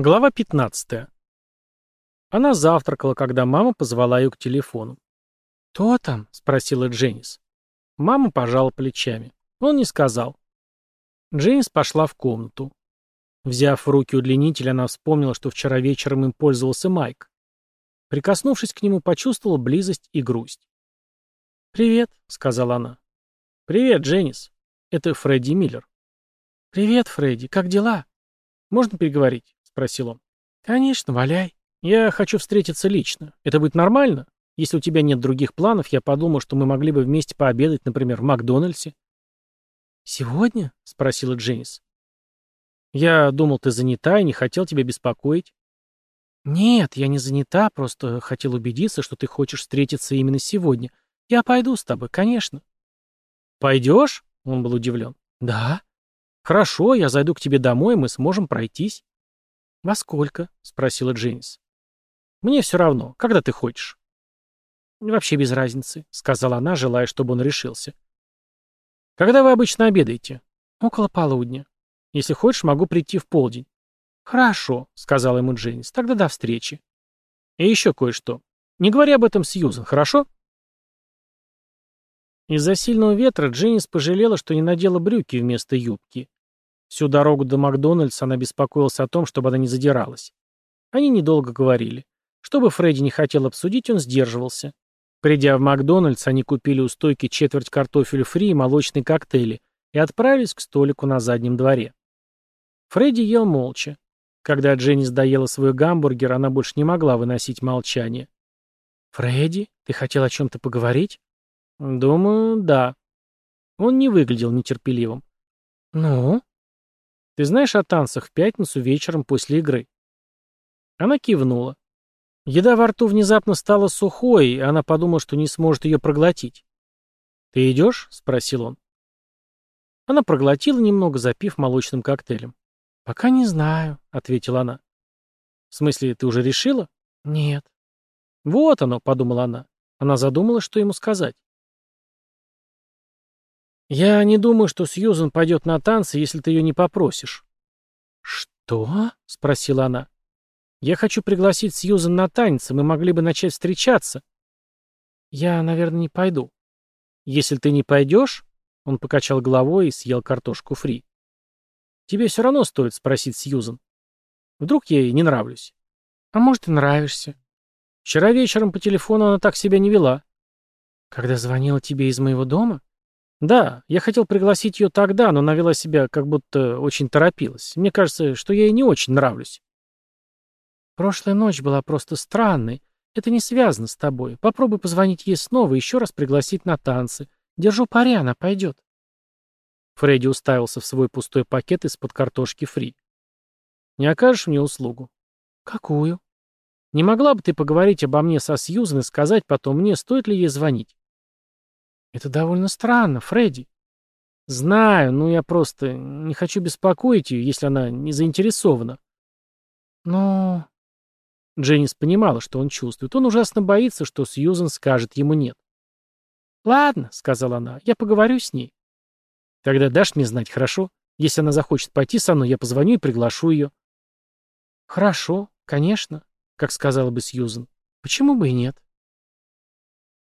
Глава 15. Она завтракала, когда мама позвала ее к телефону. «Кто там?» — спросила Дженнис. Мама пожала плечами. Он не сказал. Дженнис пошла в комнату. Взяв в руки удлинитель, она вспомнила, что вчера вечером им пользовался Майк. Прикоснувшись к нему, почувствовала близость и грусть. «Привет», — сказала она. «Привет, Дженнис. Это Фредди Миллер». «Привет, Фредди. Как дела?» «Можно переговорить?» Спросил он. «Конечно, валяй. Я хочу встретиться лично. Это будет нормально? Если у тебя нет других планов, я подумал, что мы могли бы вместе пообедать, например, в Макдональдсе». «Сегодня?» — спросила Дженнис. «Я думал, ты занята и не хотел тебя беспокоить». «Нет, я не занята, просто хотел убедиться, что ты хочешь встретиться именно сегодня. Я пойду с тобой, конечно». «Пойдешь?» — он был удивлен. «Да». «Хорошо, я зайду к тебе домой, мы сможем пройтись». «Во сколько?» — спросила Дженнис. «Мне все равно. Когда ты хочешь?» «Вообще без разницы», — сказала она, желая, чтобы он решился. «Когда вы обычно обедаете?» «Около полудня. Если хочешь, могу прийти в полдень». «Хорошо», — сказала ему Дженнис. «Тогда до встречи». «И еще кое-что. Не говори об этом Сьюзен, хорошо?» Из-за сильного ветра Дженнис пожалела, что не надела брюки вместо юбки. Всю дорогу до Макдональдса она беспокоилась о том, чтобы она не задиралась. Они недолго говорили. Что бы Фредди не хотел обсудить, он сдерживался. Придя в Макдональдс, они купили у стойки четверть картофеля фри и молочные коктейли и отправились к столику на заднем дворе. Фредди ел молча. Когда Дженнис доела свой гамбургер, она больше не могла выносить молчание. «Фредди, ты хотел о чем-то поговорить?» «Думаю, да». Он не выглядел нетерпеливым. «Ну?» Ты знаешь о танцах в пятницу вечером после игры?» Она кивнула. Еда во рту внезапно стала сухой, и она подумала, что не сможет ее проглотить. «Ты идешь?» — спросил он. Она проглотила немного, запив молочным коктейлем. «Пока не знаю», — ответила она. «В смысле, ты уже решила?» «Нет». «Вот оно», — подумала она. Она задумала, что ему сказать. «Я не думаю, что Сьюзен пойдет на танцы, если ты ее не попросишь». «Что?» — спросила она. «Я хочу пригласить Сьюзен на танцы, мы могли бы начать встречаться». «Я, наверное, не пойду». «Если ты не пойдешь...» — он покачал головой и съел картошку фри. «Тебе все равно стоит спросить Сьюзен. Вдруг я ей не нравлюсь?» «А может, и нравишься». «Вчера вечером по телефону она так себя не вела». «Когда звонила тебе из моего дома?» «Да, я хотел пригласить ее тогда, но она вела себя, как будто очень торопилась. Мне кажется, что я ей не очень нравлюсь». «Прошлая ночь была просто странной. Это не связано с тобой. Попробуй позвонить ей снова и еще раз пригласить на танцы. Держу пари, она пойдет». Фредди уставился в свой пустой пакет из-под картошки фри. «Не окажешь мне услугу?» «Какую?» «Не могла бы ты поговорить обо мне со Сьюзен и сказать потом мне, стоит ли ей звонить?» Это довольно странно, Фредди. Знаю, но я просто не хочу беспокоить ее, если она не заинтересована. Но... Дженнис понимала, что он чувствует. Он ужасно боится, что Сьюзен скажет ему нет. «Ладно», — сказала она, — «я поговорю с ней». «Тогда дашь мне знать, хорошо? Если она захочет пойти со мной, я позвоню и приглашу ее». «Хорошо, конечно», — как сказала бы Сьюзен. «Почему бы и нет?»